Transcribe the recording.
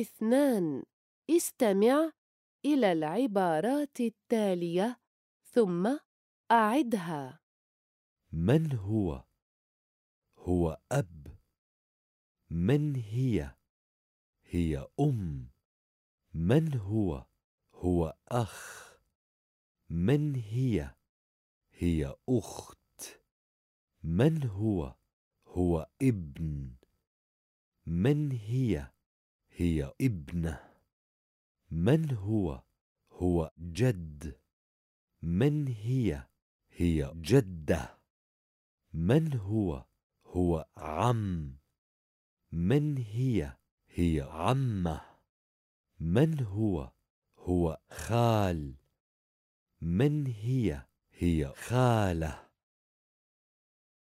اثنان استمع إلى العبارات التالية ثم أعدها من هو؟ هو أب من هي؟ هي أم من هو؟ هو أخ من هي؟ هي أخت من هو؟ هو ابن من هي؟ هي ابنة من هو؟ هو جد من هي؟ هي جدة من هو؟ هو عم من هي؟ هي عمة من هو؟ هو خال من هي؟ هي خالة